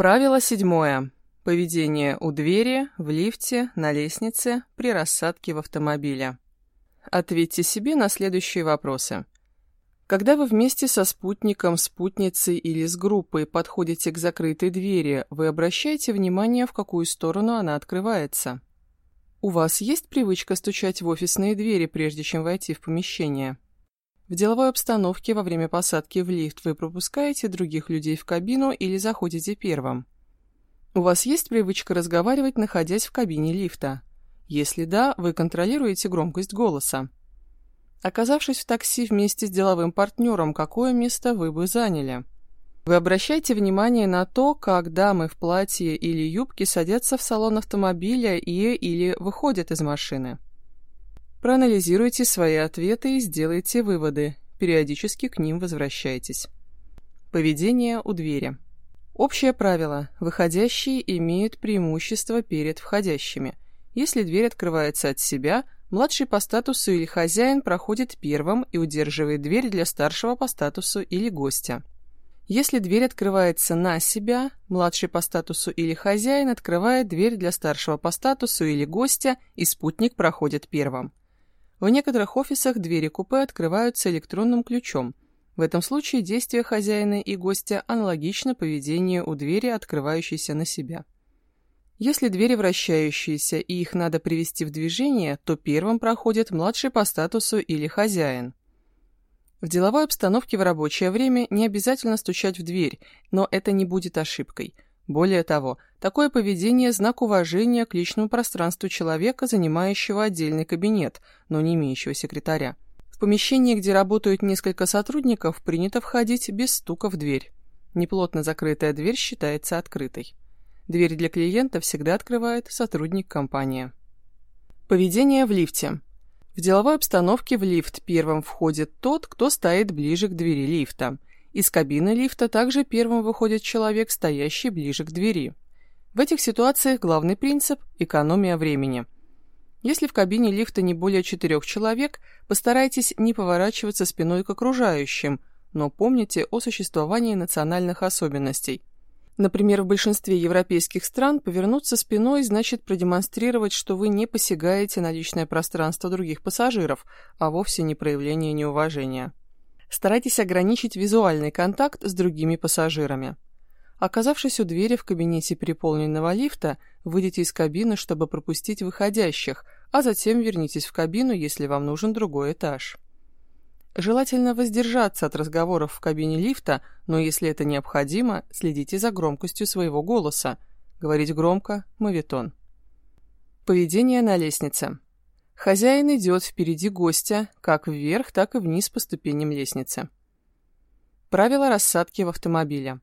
Правило седьмое. Поведение у двери, в лифте, на лестнице, при рассадке в автомобиле. Ответьте себе на следующие вопросы. Когда вы вместе со спутником, спутницей или с группой подходите к закрытой двери, вы обращаете внимание, в какую сторону она открывается. У вас есть привычка стучать в офисные двери, прежде чем войти в помещение? В деловой обстановке во время посадки в лифт вы пропускаете других людей в кабину или заходите первым? У вас есть привычка разговаривать, находясь в кабине лифта? Если да, вы контролируете громкость голоса. Оказавшись в такси вместе с деловым партнером, какое место вы бы заняли? Вы обращаете внимание на то, как дамы в платье или юбке садятся в салон автомобиля и или выходят из машины. Проанализируйте свои ответы и сделайте выводы. Периодически к ним возвращайтесь. Поведение у двери. Общее правило. Выходящие имеют преимущество перед входящими. Если дверь открывается от себя – Младший по статусу или хозяин проходит первым и удерживает дверь для старшего по статусу или гостя. Если дверь открывается на себя, младший по статусу или хозяин открывает дверь для старшего по статусу или гостя, и спутник проходит первым. В некоторых офисах двери купе открываются электронным ключом. В этом случае действия хозяина и гостя аналогично поведению у двери, открывающейся на себя. Если двери вращающиеся и их надо привести в движение, то первым проходит младший по статусу или хозяин. В деловой обстановке в рабочее время не обязательно стучать в дверь, но это не будет ошибкой. Более того, такое поведение – знак уважения к личному пространству человека, занимающего отдельный кабинет, но не имеющего секретаря. В помещении, где работают несколько сотрудников, принято входить без стука в дверь. Неплотно закрытая дверь считается открытой. Дверь для клиента всегда открывает сотрудник компании. Поведение в лифте. В деловой обстановке в лифт первым входит тот, кто стоит ближе к двери лифта. Из кабины лифта также первым выходит человек, стоящий ближе к двери. В этих ситуациях главный принцип – экономия времени. Если в кабине лифта не более четырех человек, постарайтесь не поворачиваться спиной к окружающим, но помните о существовании национальных особенностей. Например, в большинстве европейских стран повернуться спиной значит продемонстрировать, что вы не посягаете на личное пространство других пассажиров, а вовсе не проявление неуважения. Старайтесь ограничить визуальный контакт с другими пассажирами. Оказавшись у двери в кабинете переполненного лифта, выйдите из кабины, чтобы пропустить выходящих, а затем вернитесь в кабину, если вам нужен другой этаж. Желательно воздержаться от разговоров в кабине лифта, но если это необходимо, следите за громкостью своего голоса. Говорить громко – мавитон. Поведение на лестнице. Хозяин идет впереди гостя, как вверх, так и вниз по ступеням лестницы. Правило рассадки в автомобиле.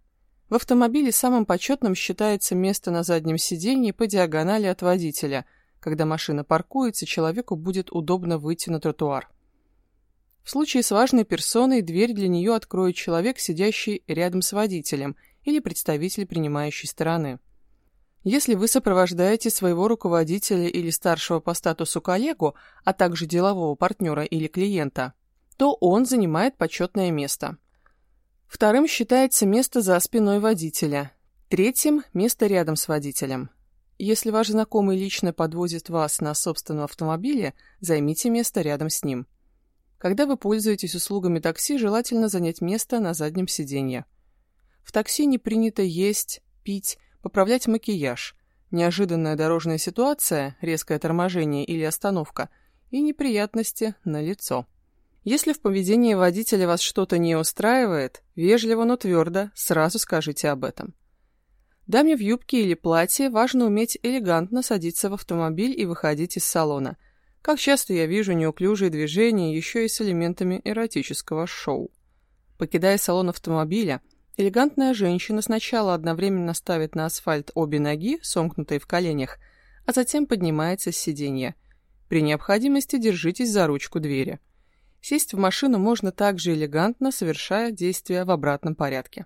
В автомобиле самым почетным считается место на заднем сиденье по диагонали от водителя. Когда машина паркуется, человеку будет удобно выйти на тротуар. В случае с важной персоной дверь для нее откроет человек, сидящий рядом с водителем или представитель принимающей стороны. Если вы сопровождаете своего руководителя или старшего по статусу коллегу, а также делового партнера или клиента, то он занимает почетное место. Вторым считается место за спиной водителя. Третьим – место рядом с водителем. Если ваш знакомый лично подвозит вас на собственном автомобиле, займите место рядом с ним. Когда вы пользуетесь услугами такси, желательно занять место на заднем сиденье. В такси не принято есть, пить, поправлять макияж. Неожиданная дорожная ситуация, резкое торможение или остановка и неприятности на лицо. Если в поведении водителя вас что-то не устраивает, вежливо, но твердо, сразу скажите об этом. Даме в юбке или платье важно уметь элегантно садиться в автомобиль и выходить из салона – как часто я вижу неуклюжие движения еще и с элементами эротического шоу. Покидая салон автомобиля, элегантная женщина сначала одновременно ставит на асфальт обе ноги, сомкнутые в коленях, а затем поднимается с сиденья. При необходимости держитесь за ручку двери. Сесть в машину можно также элегантно, совершая действия в обратном порядке.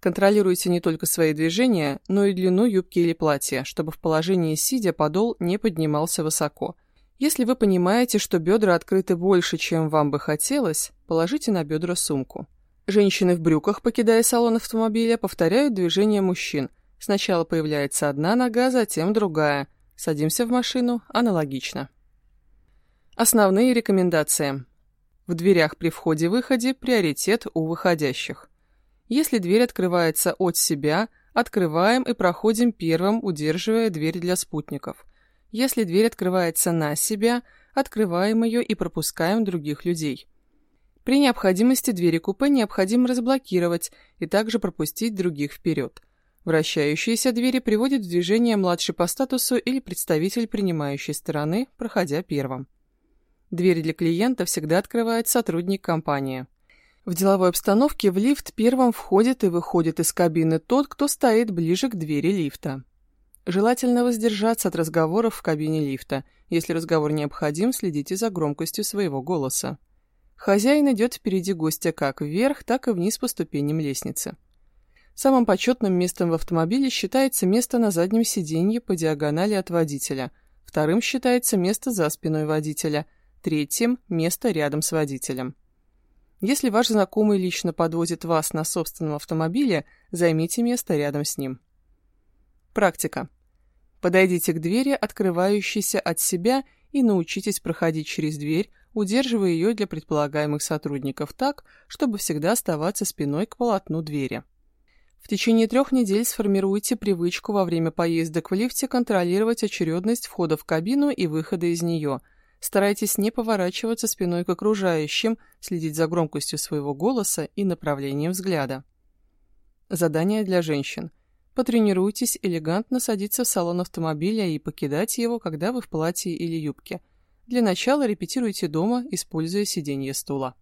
Контролируйте не только свои движения, но и длину юбки или платья, чтобы в положении сидя подол не поднимался высоко – если вы понимаете, что бедра открыты больше, чем вам бы хотелось, положите на бедра сумку. Женщины в брюках, покидая салон автомобиля, повторяют движения мужчин. Сначала появляется одна нога, затем другая. Садимся в машину, аналогично. Основные рекомендации. В дверях при входе-выходе приоритет у выходящих. Если дверь открывается от себя, открываем и проходим первым, удерживая дверь для спутников. Если дверь открывается на себя, открываем ее и пропускаем других людей. При необходимости двери купе необходимо разблокировать и также пропустить других вперед. Вращающиеся двери приводят в движение младший по статусу или представитель принимающей стороны, проходя первым. Дверь для клиента всегда открывает сотрудник компании. В деловой обстановке в лифт первым входит и выходит из кабины тот, кто стоит ближе к двери лифта. Желательно воздержаться от разговоров в кабине лифта. Если разговор необходим, следите за громкостью своего голоса. Хозяин идет впереди гостя как вверх, так и вниз по ступеням лестницы. Самым почетным местом в автомобиле считается место на заднем сиденье по диагонали от водителя. Вторым считается место за спиной водителя. Третьим – место рядом с водителем. Если ваш знакомый лично подвозит вас на собственном автомобиле, займите место рядом с ним. Практика. Подойдите к двери, открывающейся от себя, и научитесь проходить через дверь, удерживая ее для предполагаемых сотрудников так, чтобы всегда оставаться спиной к полотну двери. В течение трех недель сформируйте привычку во время поездок в лифте контролировать очередность входа в кабину и выхода из нее. Старайтесь не поворачиваться спиной к окружающим, следить за громкостью своего голоса и направлением взгляда. Задание для женщин. Потренируйтесь элегантно садиться в салон автомобиля и покидать его, когда вы в платье или юбке. Для начала репетируйте дома, используя сиденье стула.